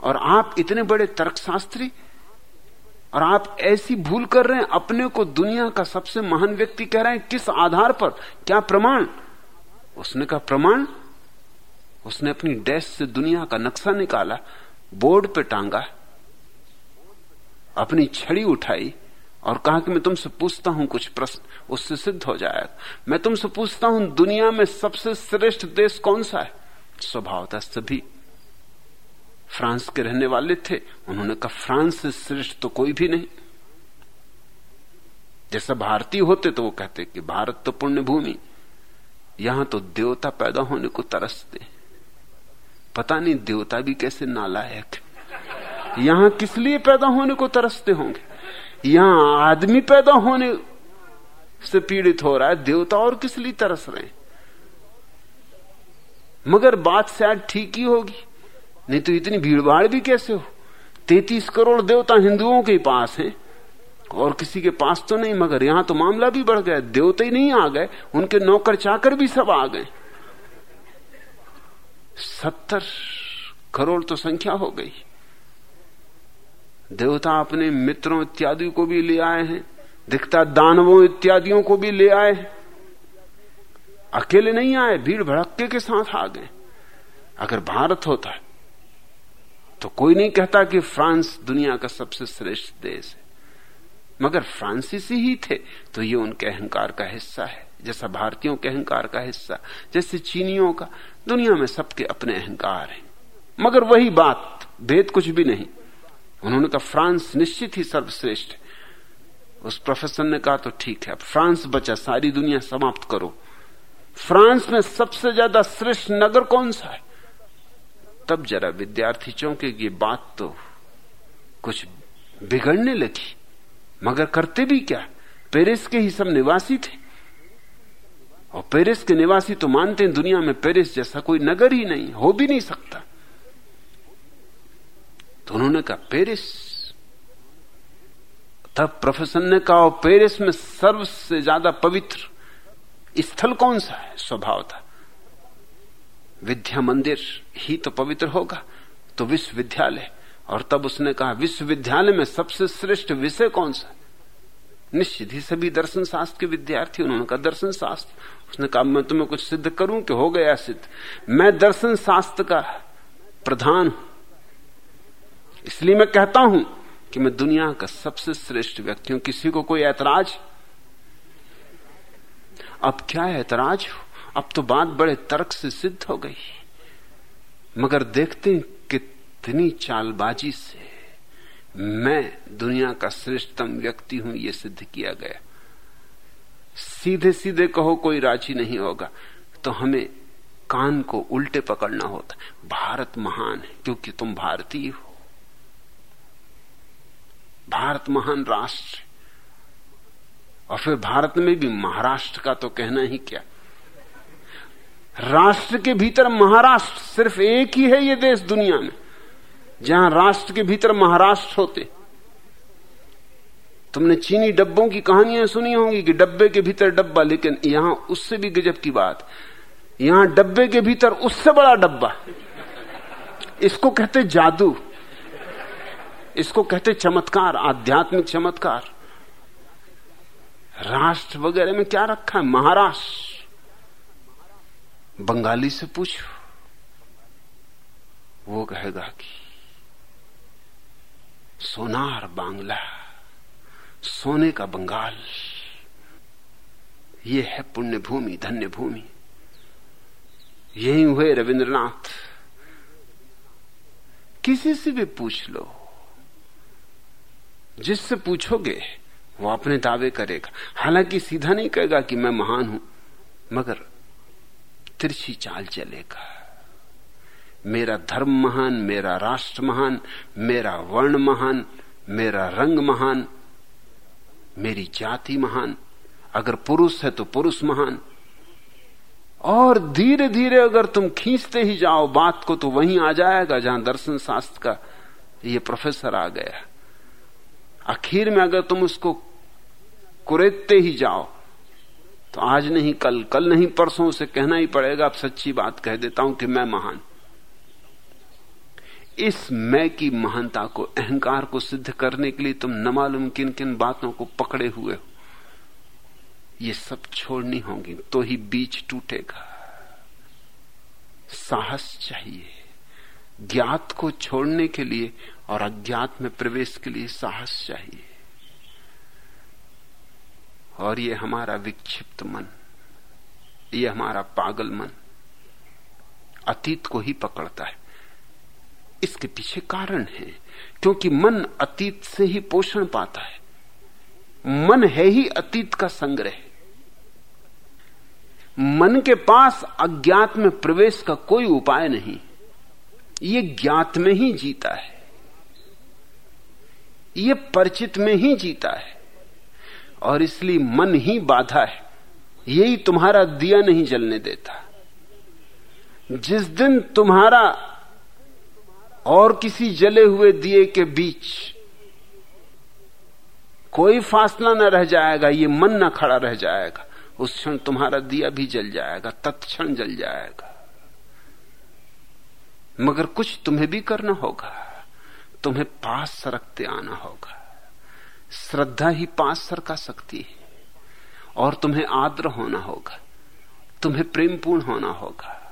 और आप इतने बड़े तर्कशास्त्री और आप ऐसी भूल कर रहे हैं, अपने को दुनिया का सबसे महान व्यक्ति कह रहे हैं, किस आधार पर? क्या प्रमाण? उसने कहा, प्रमाण? उसने अपनी डैश से दुनिया का नक्शा निकाला, बोर्ड पे टांगा, अपनी छड़ी उठाई और कहा कि मैं तुमसे पूछता हूँ कुछ प्रश्न, उससे सिद्ध हो जाएगा मैं तुमसे पूछता हूँ, दुनिया में सबसे श्रेष्ठ देश कौन सा है? स्वभावतः सभी। फ्रांस के रहने वाले थे, उन्होंने कहा, फ्रांस से श्रेष्ठ तो कोई भी नहीं। जैसा भारतीय होते तो वो कहते कि भारत तो पुण्य भूमि यहाँ तो देवता पैदा होने को तरसते पता नहीं देवता भी कैसे नालायक यहाँ किस लिए पैदा होने को तरसते होंगे? यहाँ आदमी पैदा होने से पीड़ित हो रहा है, देवता और किस लिए तरस रहे मगर बात शायद ठीक ही होगी। नहीं तो इतनी भीड़भाड़ भी कैसे हो? तैतीस करोड़ देवता हिंदुओं के पास हैं। और किसी के पास तो नहीं, मगर यहाँ तो मामला भी बढ़ गया। देवता ही नहीं आ गए, उनके नौकर चाकर भी सब आ गए। सत्तर करोड़ तो संख्या हो गई। देवता अपने मित्रों इत्यादि को भी ले आए हैं, दिखता दानवों इत्यादियों को भी ले आए अकेले नहीं आए भीड़ भड़के के साथ आ गए। अगर भारत होता है तो कोई नहीं कहता कि फ्रांस दुनिया का सबसे श्रेष्ठ देश है। मगर फ्रांसीसी ही थे तो ये उनके अहंकार का हिस्सा है, जैसा भारतीयों के अहंकार का हिस्सा, जैसे चीनियों का। दुनिया में सबके अपने अहंकार हैं। मगर वही बात, भेद कुछ भी नहीं। उन्होंने कहा, फ्रांस निश्चित ही सर्वश्रेष्ठ है। उस प्रोफेसर ने कहा तो ठीक है फ्रांस बचा, सारी दुनिया समाप्त करो। फ्रांस में सबसे ज़्यादा श्रेष्ठ नगर कौन सा है? तब जरा विद्यार्थी चौंके ये बात तो कुछ बिगड़ने लगी। मगर करते भी क्या? पेरिस के ही सब निवासी थे। और पेरिस के निवासी तो मानते हैं दुनिया में पेरिस जैसा कोई नगर ही नहीं, हो भी नहीं सकता। तो उन्होंने कहा, पेरिस? तब प्रोफेसर ने कहा पेरिस में सर्वसे ज़्यादा पवित्र स्थल कौन सा है? स्वभाव था। विद्या मंदिर ही तो पवित्र होगा। तो विश्वविद्यालय। और तब उसने कहा, विश्वविद्यालय में सबसे श्रेष्ठ विषय कौन सा? निश्चित ही सभी दर्शन शास्त्र के विद्यार्थी, उन्होंने कहा, दर्शन शास्त्र। उसने कहा, मैं तुम्हें कुछ सिद्ध करूँ कि हो गया सिद्ध? मैं दर्शन शास्त्र का प्रधान हूँ। इसलिए मैं कहता हूँ कि मैं दुनिया का सबसे श्रेष्ठ व्यक्ति हूँ। किसी को कोई ऐतराज? अब क्या ऐतराज हो? अब तो बात बड़े तर्क से सिद्ध हो गई मगर देखते हैं कितनी चालबाजी से मैं दुनिया का श्रेष्ठतम व्यक्ति हूँ यह सिद्ध किया गया। सीधे सीधे कहो कोई राज़ी नहीं होगा तो हमें कान को उल्टे पकड़ना होता भारत महान है, क्योंकि तुम भारतीय हो। भारत महान राष्ट्र और फिर भारत में भी महाराष्ट्र का तो कहना ही क्या? राष्ट्र के भीतर महाराष्ट्र सिर्फ़ एक ही है ये देश दुनिया में। जहाँ राष्ट्र के भीतर महाराष्ट्र होते। तुमने चीनी डब्बों की कहानियाँ सुनी होंगी कि डब्बे के भीतर डब्बा, लेकिन यहाँ उससे भी गजब की बात। यहाँ डब्बे के भीतर उससे बड़ा डब्बा। इसको कहते जादू। इसको कहते चमत्कार, आध्यात्मिक चमत्कार। राष्ट्र वगैरह में क्या रखा है? महाराष्ट्र। बंगाली से पूछो। वो कहेगा कि, सोनार बांग्ला, सोने का बंगाल, ये है पुण्य भूमि धन्य भूमि यही हुए रविंद्रनाथ। किसी से भी पूछ लो। जिससे पूछोगे, वो अपने दावे करेगा। हालाँकि सीधा नहीं कहेगा कि मैं महान हूँ, मगर तिरछी चाल चलेगा। मेरा धर्म महान, मेरा राष्ट्र महान, मेरा वर्ण महान, मेरा रंग महान, मेरी जाति महान, अगर पुरुष है तो पुरुष महान। और धीरे धीरे अगर तुम खींचते ही जाओ बात को तो वहीं आ जाएगा जहाँ दर्शन शास्त्र का ये प्रोफेसर आ गया। आखिर में अगर तुम उसको कुरेदते ही जाओ तो आज नहीं, कल कल नहीं, परसों से कहना ही पड़ेगा अब सच्ची बात कह देता हूँ कि मैं महान। इस मैं की महानता को, अहंकार को सिद्ध करने के लिए तुम न मालूम किन किन बातों को पकड़े हुए हो। ये सब छोड़नी होगी तो ही बीच टूटेगा। साहस चाहिए, ज्ञात को छोड़ने के लिए और अज्ञात में प्रवेश के लिए साहस चाहिए। और ये हमारा विक्षिप्त मन, ये हमारा पागल मन अतीत को ही पकड़ता है। इसके पीछे कारण है, क्योंकि मन अतीत से ही पोषण पाता है। मन है ही अतीत का संग्रह। मन के पास अज्ञात में प्रवेश का कोई उपाय नहीं। ये ज्ञात में ही जीता है। ये परिचित में ही जीता है। और इसलिए मन ही बाधा है। यही तुम्हारा दिया नहीं जलने देता। जिस दिन तुम्हारा और किसी जले हुए दिए के बीच कोई फासला न रह जाएगा, ये मन न खड़ा रह जाएगा, उस क्षण तुम्हारा दिया भी जल जाएगा, तत्क्षण जल जाएगा। मगर कुछ तुम्हें भी करना होगा, तुम्हें पास सरकते आना होगा। श्रद्धा ही पास सरका सकती है। और तुम्हें आद्र होना होगा। तुम्हें प्रेमपूर्ण होना होगा।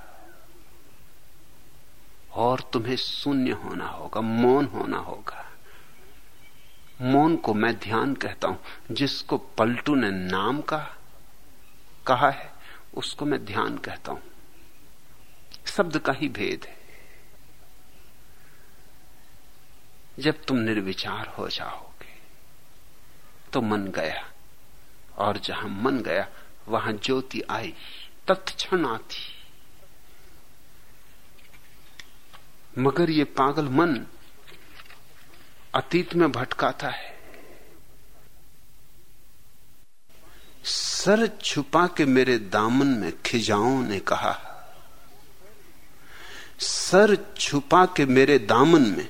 और तुम्हें शून्य होना होगा, मौन होना होगा। मौन को मैं ध्यान कहता हूँ। जिसको पलटू ने नाम का, कहा है, उसको मैं ध्यान कहता हूँ। शब्द का ही भेद है। जब तुम निर्विचार हो जाओगे तो मन गया। और जहाँ मन गया, वहाँ ज्योति आई, तत्क्षण आती। मगर ये पागल मन अतीत में भटकाता है। सर छुपा के मेरे दामन में खिजाओं ने कहा, सर छुपा के मेरे दामन में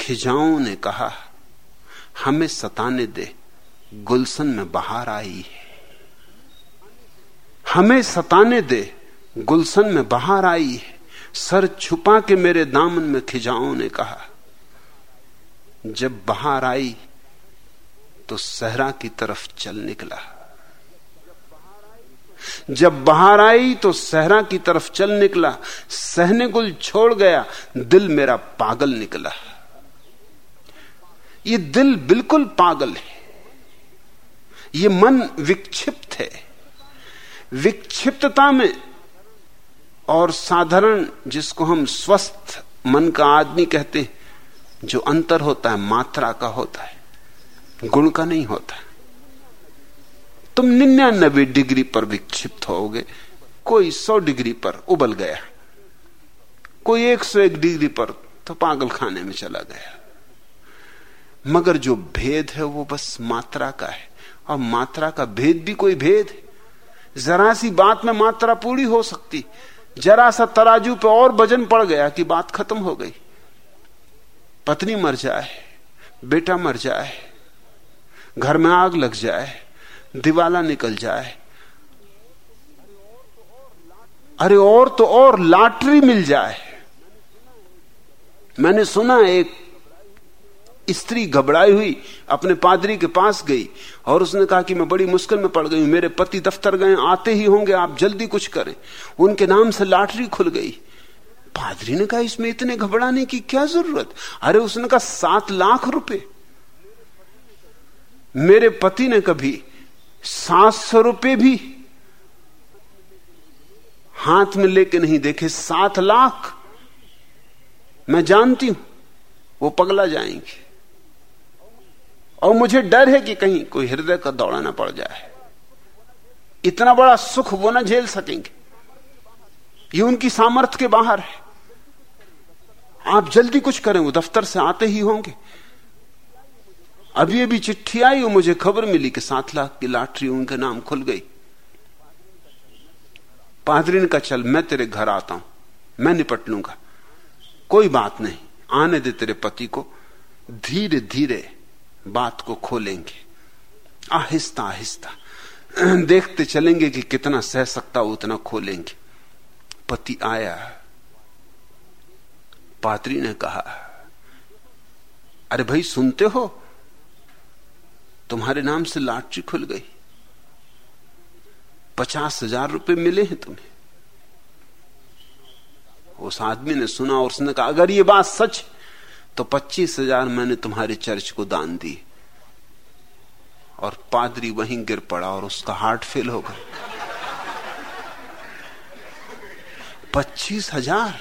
खिजाओं ने कहा, हमें सताने दे। गुलशन में बाहर आई है। हमें सताने दे, गुलशन में बाहर आई है। सर छुपा के मेरे दामन में खिजाओं ने कहा। जब बाहर आई तो सहरा की तरफ़ चल निकला। जब बाहर आई तो सहरा की तरफ़ चल निकला। सहने गुल छोड़ गया, दिल मेरा पागल निकला। ये दिल बिल्कुल पागल है। ये मन विक्षिप्त है। विक्षिप्तता में और साधारण जिसको हम स्वस्थ मन का आदमी कहते हैं, जो अंतर होता है, मात्रा का होता है, गुण का नहीं होता। तुम निन्यानबे डिग्री पर विक्षिप्त होगे, कोई सौ डिग्री पर उबल गया, कोई एक सौ एक डिग्री पर तो पागल खाने में चला गया। मगर जो भेद है, वो बस मात्रा का है। और मात्रा का भेद भी कोई भेद है। जरा सी बात में मात्रा पूरी हो सकती। जरा सा तराजू पे और वज़न पड़ गया कि बात खत्म हो गई। पत्नी मर जाए, बेटा मर जाए, घर में आग लग जाए, दिवाला निकल जाए। अरे और तो और लॉटरी मिल जाए। मैंने सुना एक स्त्री घबराई हुई, अपने पादरी के पास गई और उसने कहा कि मैं बड़ी मुश्किल में पड़ गई मेरे पति दफ्तर गए, आते ही होंगे, आप जल्दी कुछ करें। उनके नाम से लॉटरी खुल गई। पादरी ने कहा, इसमें इतने घबराने की क्या ज़रूरत? अरे उसने कहा, सात लाख रुपए। मेरे पति ने कभी सात सौ रुपये भी हाथ में लेके नहीं देखे। सात लाख। मैं जानती हूँ, वो पगला जाएँगे। और मुझे डर है कि कहीं कोई हृदय का दौड़ा ना पड़ जाए। इतना बड़ा सुख वो ना झेल सकेंगे। ये उनकी सामर्थ्य के बाहर है। आप जल्दी कुछ करें, वो दफ्तर से आते ही होंगे। अभी अभी चिट्ठी आई और मुझे खबर मिली कि सात लाख की लॉटरी उनके नाम खुल गई। पादरी ने कहा, चल, मैं तेरे घर आता हूँ। मैं निपट लूँगा। कोई बात नहीं, आने दे तेरे पति को। धीरे धीरे बात को खोलेंगे। आहिस्ता आहिस्ता। देखते चलेंगे कि कितना सह सकता उतना खोलेंगे। पति आया। पात्री ने कहा, अरे भाई, सुनते हो? तुम्हारे नाम से लाटरी खुल गई। पचास हज़ार रुपए मिले हैं तुम्हें। उस आदमी ने सुना और उसने कहा, अगर ये बात सच तो पच्चीस हज़ार मैंने तुम्हारे चर्च को दान दी। और पादरी वहीं गिर पड़ा और उसका हार्ट फेल हो गया। पच्चीस हज़ार?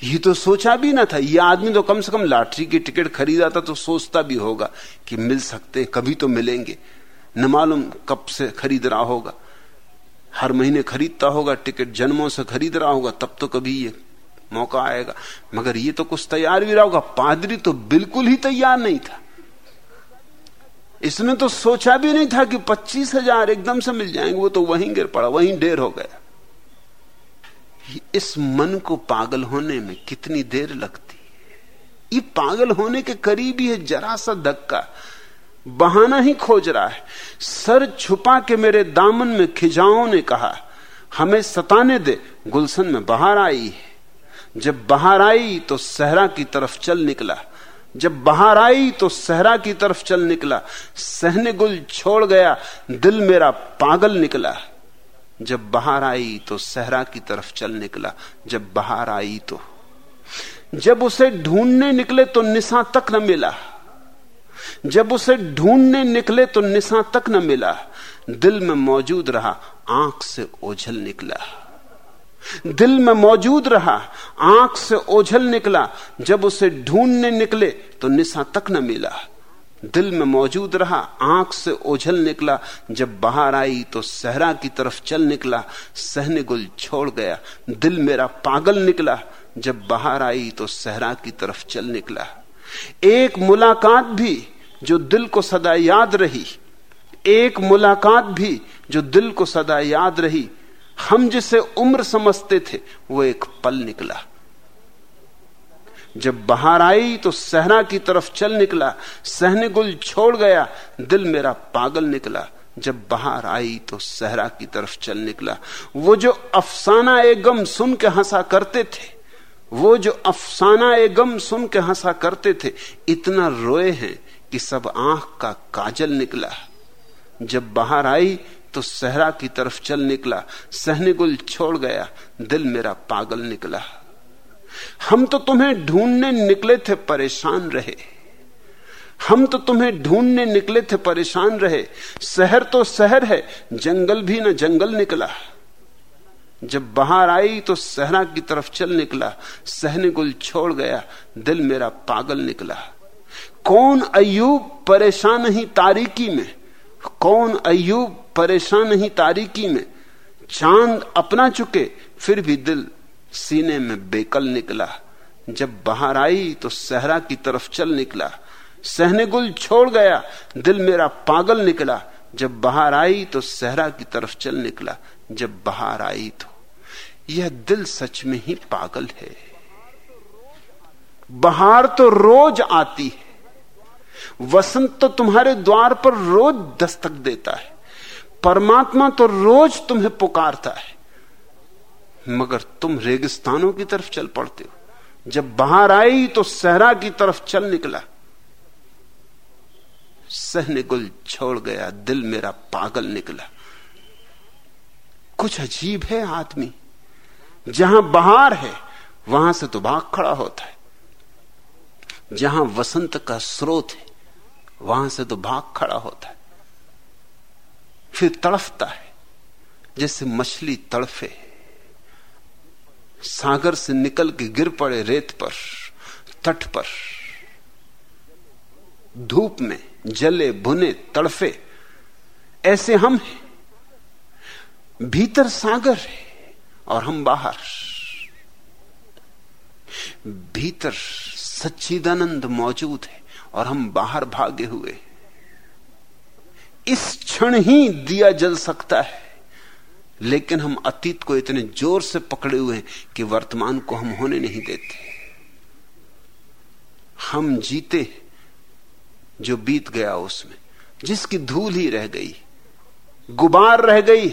ये तो सोचा भी ना था। ये आदमी तो कम से कम लॉटरी की टिकट खरीदा था तो सोचता भी होगा कि मिल सकते कभी तो मिलेंगे। न मालूम कब से खरीद रहा होगा। हर महीने खरीदता होगा, टिकट जन्मों से खरीद रहा होगा, तब तो कभी ये मौका आएगा। मगर ये तो कुछ तैयार भी रहा होगा पादरी तो बिल्कुल ही तैयार नहीं था। इसने तो सोचा भी नहीं था कि पच्चीस हज़ार एकदम से मिल जाएँगे। वो तो वहीं गिर पड़ा, वहीं ढेर हो गया। इस मन को पागल होने में कितनी देर लगती है? ये पागल होने के करीब ही है, जरा सा धक्का। बहाना ही खोज रहा है। सर छुपा के मेरे दामन में खिजाओं ने कहा, हमें सताने दे, गुलशन में बाहर आई है। जब बाहर आई तो सहरा की तरफ़ चल निकला। जब बाहर आई तो सहरा की तरफ़ चल निकला। सहने गुल छोड़ गया, दिल मेरा पागल निकला। जब बाहर आई तो सहरा की तरफ़ चल निकला। जब बाहर आई तो। जब उसे ढूँढने निकले तो निशा तक न मिला। जब उसे ढूँढने निकले तो निशा तक न मिला। दिल में मौजूद रहा, आँख से ओझल निकला। दिल में मौजूद रहा, आँख से ओझल निकला। जब उसे ढूँढने निकले तो निशा तक न मिला। दिल में मौजूद रहा, आँख से ओझल निकला। जब बाहर आई तो सहरा की तरफ़ चल निकला। सहने गुल छोड़ गया। दिल मेरा पागल निकला। जब बाहर आई तो सहरा की तरफ़ चल निकला। एक मुलाकात भी जो दिल को सदा याद रही। एक मुलाकात भी जो दिल को सदा याद रही। हम जिसे उम्र समझते थे, वो एक पल निकला। जब बाहर आई तो सहरा की तरफ़ चल निकला, सहने गुल छोड़ गया, दिल मेरा पागल निकला। जब बाहर आई तो सहरा की तरफ़ चल निकला। वो जो अफसाना ए गम सुन के हंसा करते थे, वो जो अफसाना ए गम सुन के हंसा करते थे, इतना रोए हैं कि सब आँख का काजल निकला। जब बाहर आई तो सहरा की तरफ़ चल निकला, सहने गुल छोड़ गया, दिल मेरा पागल निकला। हम तो तुम्हें ढूँढने निकले थे परेशान रहे। हम तो तुम्हें ढूँढने निकले थे परेशान रहे। शहर तो शहर है, जंगल भी ना जंगल निकला। जब बाहर आई तो सहरा की तरफ़ चल निकला, सहने गुल छोड़ गया, दिल मेरा पागल निकला। कौन अयूब परेशान ही तारीकी में? कौन अयूब परेशान ही तारीकी में। चाँद अपना चुके, फिर भी दिल सीने में बेकल निकला। जब बाहर आई तो सहरा की तरफ़ चल निकला। सहने गुल छोड़ गया, दिल मेरा पागल निकला। जब बाहर आई तो सहरा की तरफ़ चल निकला। जब बाहर आई तो यह दिल सच में ही पागल है। बाहर तो रोज आती है। वसंत तो तुम्हारे द्वार पर रोज दस्तक देता है। परमात्मा तो रोज तुम्हें पुकारता है। मगर तुम रेगिस्तानों की तरफ़ चल पड़ते हो। जब बाहर आई तो सहरा की तरफ़ चल निकला। सहने गुल छोड़ गया, दिल मेरा पागल निकला। कुछ अजीब है आदमी। जहाँ बाहर है, वहाँ से तो भाग खड़ा होता है। जहाँ वसंत का स्रोत है, वहाँ से तो भाग खड़ा होता है। फिर तड़फता है, जैसे मछली तड़फे। सागर से निकल के गिर पड़े रेत पर, तट पर। धूप में जले भुने तड़फे। ऐसे हम हैं। भीतर सागर है और हम बाहर। भीतर सच्चिदानंद मौजूद है और हम बाहर भागे हुए इस क्षण ही दिया जल सकता है। लेकिन हम अतीत को इतने ज़ोर से पकड़े हुए हैं कि वर्तमान को हम होने नहीं देते। हम जीते जो बीत गया उसमें, जिसकी धूल ही रह गई। गुबार रह गई।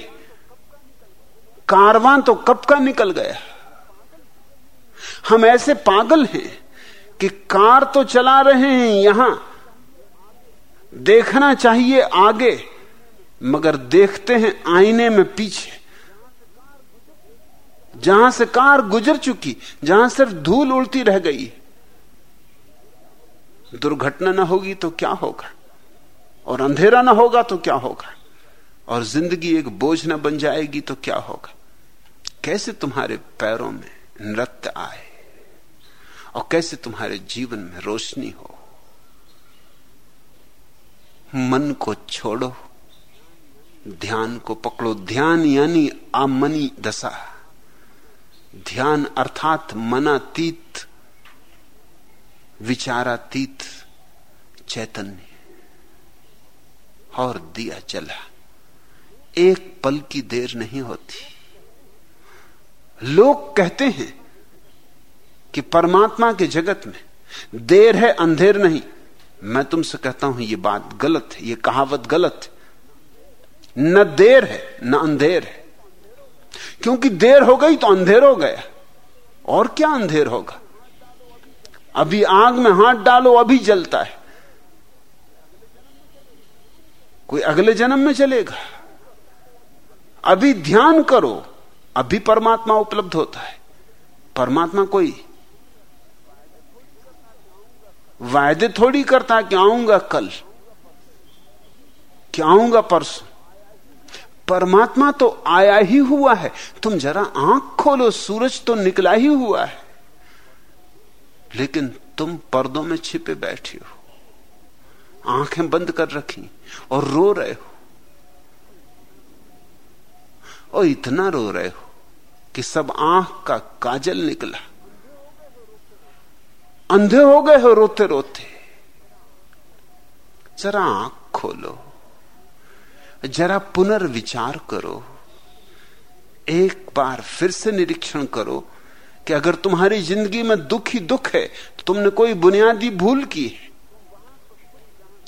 कारवां तो कब का निकल गया। हम ऐसे पागल हैं कि कार तो चला रहे हैं यहाँ देखना चाहिए आगे, मगर देखते हैं आईने में पीछे। जहाँ से कार गुजर चुकी, जहाँ सिर्फ़ धूल उड़ती रह गई, दुर्घटना ना होगी तो क्या होगा? और अंधेरा ना होगा तो क्या होगा? और ज़िंदगी एक बोझ ना बन जाएगी तो क्या होगा? कैसे तुम्हारे पैरों में नृत्य आए? और कैसे तुम्हारे जीवन में रोशनी हो? मन को छोड़ो, ध्यान को पकड़ो। ध्यान यानी आमनी दशा। ध्यान अर्थात मनातीत, विचारातीत चैतन्य। और दिया चला। एक पल की देर नहीं होती। लोग कहते हैं कि परमात्मा के जगत में देर है, अंधेर नहीं। मैं तुमसे कहता हूँ, ये बात गलत है, ये कहावत गलत है। न देर है, न अंधेर है। क्योंकि देर हो गई तो अंधेर हो गया। और क्या अंधेर होगा? अभी आग में हाथ डालो, अभी जलता है। कोई अगले जन्म में चलेगा अभी ध्यान करो, अभी परमात्मा उपलब्ध होता है। परमात्मा कोई वायदे थोड़ी करता कि आऊँगा कल, कि आऊँगा परसों। परमात्मा तो आया ही हुआ है। तुम जरा आँख खोलो, सूरज तो निकला ही हुआ है। लेकिन तुम पर्दों में छिपे बैठे हो। आँखें बंद कर रखी और रो रहे हो। और इतना रो रहे हो कि सब आँख का काजल निकला। अंधे हो गए हो रोते रोते जरा आँख खोलो, जरा पुनर्विचार करो। एक बार फिर से निरीक्षण करो कि अगर तुम्हारी ज़िंदगी में दुख ही दुख है तो तुमने कोई बुनियादी भूल की है?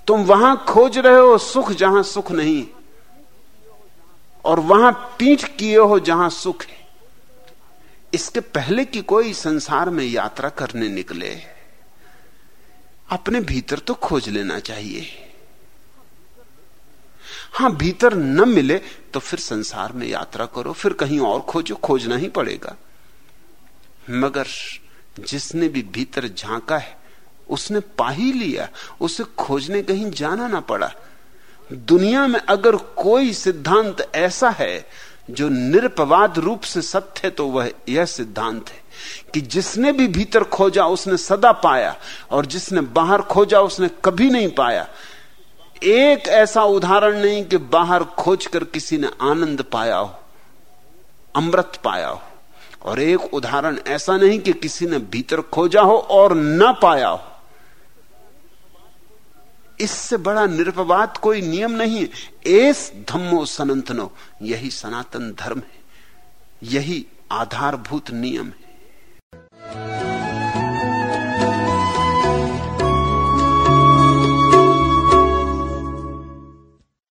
तुम वहाँ खोज रहे हो सुख जहाँ सुख नहीं, और वहाँ पीठ किए हो जहाँ सुख है। इसके पहले की कोई संसार में यात्रा करने निकले। अपने भीतर तो खोज लेना चाहिए। हाँ, भीतर न मिले तो फिर संसार में यात्रा करो, फिर कहीं और खोजो, खोजना ही पड़ेगा। मगर जिसने भी भीतर झांका है, उसने पा ही लिया, उसे खोजने कहीं जाना ना पड़ा। दुनिया में अगर कोई सिद्धांत ऐसा है जो निरपवाद रूप से सत्य है तो वह यह सिद्धांत है कि जिसने भी भीतर खोजा उसने सदा पाया, और जिसने बाहर खोजा उसने कभी नहीं पाया। एक ऐसा उदाहरण नहीं कि बाहर खोजकर किसी ने आनंद पाया हो, अमृत पाया हो, और एक उदाहरण ऐसा नहीं कि किसी ने भीतर खोजा हो और ना पाया हो। इससे बड़ा निरपवाद कोई नियम नहीं है। एस धम्मो सनातनो, यही सनातन धर्म है। यही आधारभूत नियम है।